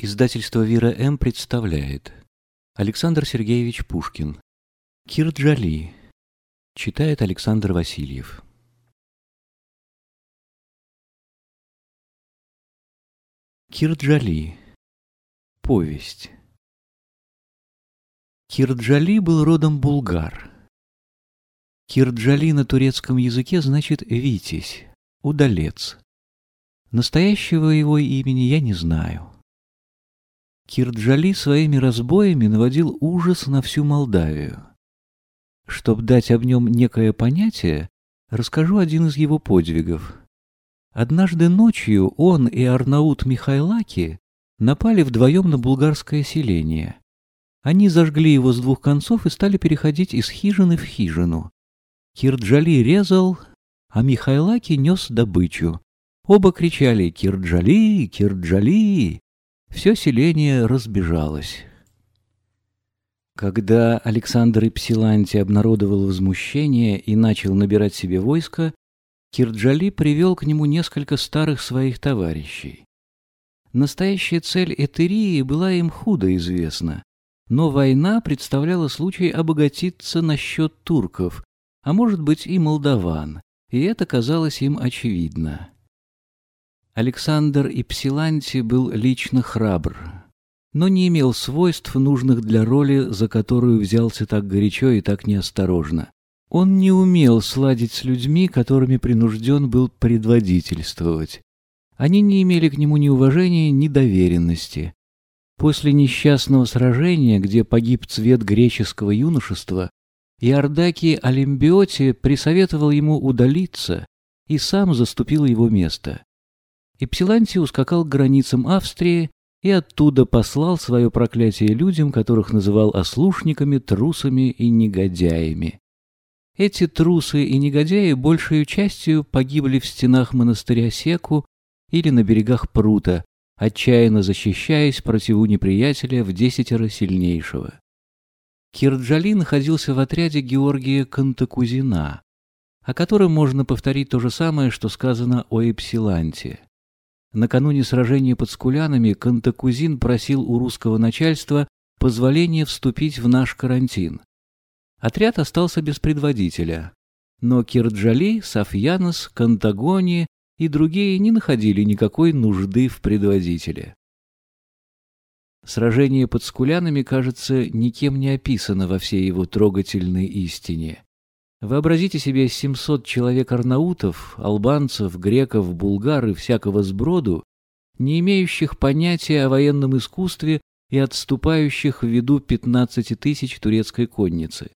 Издательство «Вира М.» представляет Александр Сергеевич Пушкин Кирджали Читает Александр Васильев Кирджали Повесть Кирджали был родом булгар. Кирджали на турецком языке значит «витязь», «удалец». Настоящего его имени я не знаю. Кирджали своими разбоями наводил ужас на всю Молдавию. Чтобы дать об нем некое понятие, расскажу один из его подвигов. Однажды ночью он и Арнаут Михайлаки напали вдвоем на булгарское селение. Они зажгли его с двух концов и стали переходить из хижины в хижину. Кирджали резал, а Михайлаки нес добычу. Оба кричали «Кирджали! Кирджали!» Все селение разбежалось. Когда Александр Ипсиланти обнародовал возмущение и начал набирать себе войско, Кирджали привел к нему несколько старых своих товарищей. Настоящая цель Этерии была им худо известна, но война представляла случай обогатиться на счет турков, а может быть и молдаван, и это казалось им очевидно. Александр Ипсиланти был лично храбр, но не имел свойств, нужных для роли, за которую взялся так горячо и так неосторожно. Он не умел сладить с людьми, которыми принужден был предводительствовать. Они не имели к нему ни уважения, ни доверенности. После несчастного сражения, где погиб цвет греческого юношества, Иордаки Олимбиоти присоветовал ему удалиться и сам заступил его место. Ипсилантий ускакал к границам Австрии и оттуда послал свое проклятие людям, которых называл ослушниками, трусами и негодяями. Эти трусы и негодяи большей частью погибли в стенах монастыря Секу или на берегах прута, отчаянно защищаясь противу неприятеля в десятеро сильнейшего. Кирджали находился в отряде Георгия Кантакузина, о котором можно повторить то же самое, что сказано о Эпсиланте. Накануне сражения под Скулянами Кантакузин просил у русского начальства позволения вступить в наш карантин. Отряд остался без предводителя, но Кирджали, Софьянос, Кантагони и другие не находили никакой нужды в предводителе. Сражение под Скулянами, кажется, никем не описано во всей его трогательной истине. Вообразите себе 700 человек арнаутов, албанцев, греков, булгар и всякого сброду, не имеющих понятия о военном искусстве и отступающих в виду 15 тысяч турецкой конницы.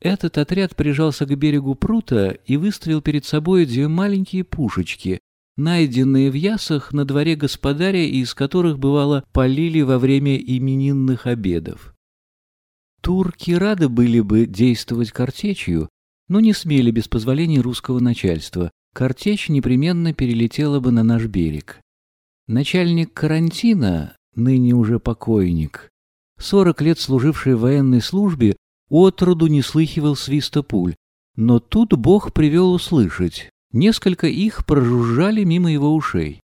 Этот отряд прижался к берегу прута и выставил перед собой две маленькие пушечки, найденные в ясах на дворе господаря и из которых, бывало, полили во время именинных обедов. Турки рады были бы действовать картечью, но не смели без позволения русского начальства. Картечь непременно перелетела бы на наш берег. Начальник карантина, ныне уже покойник, сорок лет служивший в военной службе, отроду не слыхивал свиста пуль, но тут Бог привел услышать. Несколько их прожужжали мимо его ушей.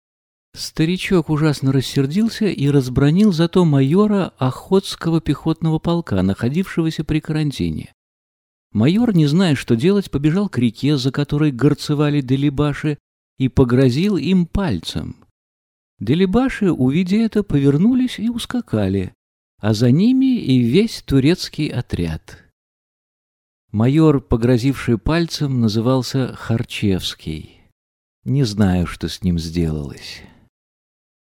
Старичок ужасно рассердился и разбронил зато майора Охотского пехотного полка, находившегося при карантине. Майор, не зная, что делать, побежал к реке, за которой горцевали делибаши, и погрозил им пальцем. Делибаши, увидя это, повернулись и ускакали, а за ними и весь турецкий отряд. Майор, погрозивший пальцем, назывался Харчевский. Не знаю, что с ним сделалось.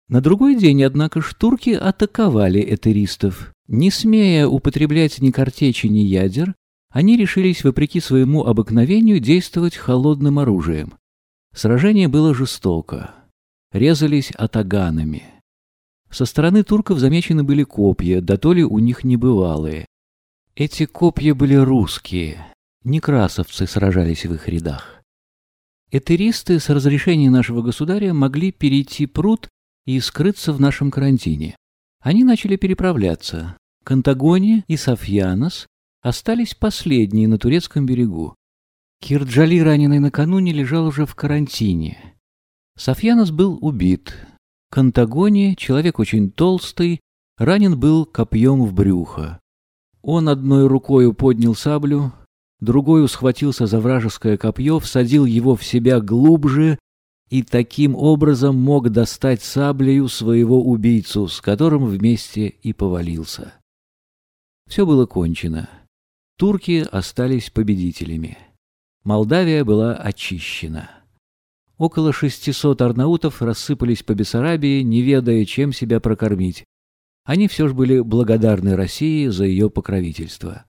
На другой день, однако, штурки атаковали этеристов. Не смея употреблять ни картечи, ни ядер, они решились, вопреки своему обыкновению, действовать холодным оружием. Сражение было жестоко. Резались атаганами. Со стороны турков замечены были копья, да то ли у них небывалые. Эти копья были русские, некрасовцы сражались в их рядах. Этеристы с разрешения нашего государя могли перейти пруд и скрыться в нашем карантине. Они начали переправляться. Кантагония и Софьянос Остались последние на турецком берегу. Кирджали, раненый накануне, лежал уже в карантине. Софьянос был убит. Кантагоне, человек очень толстый, ранен был копьем в брюхо. Он одной рукою поднял саблю, другой схватился за вражеское копье, всадил его в себя глубже и таким образом мог достать саблею своего убийцу, с которым вместе и повалился. Все было кончено. Турки остались победителями. Молдавия была очищена. Около 600 арнаутов рассыпались по Бессарабии, не ведая, чем себя прокормить. Они все же были благодарны России за ее покровительство.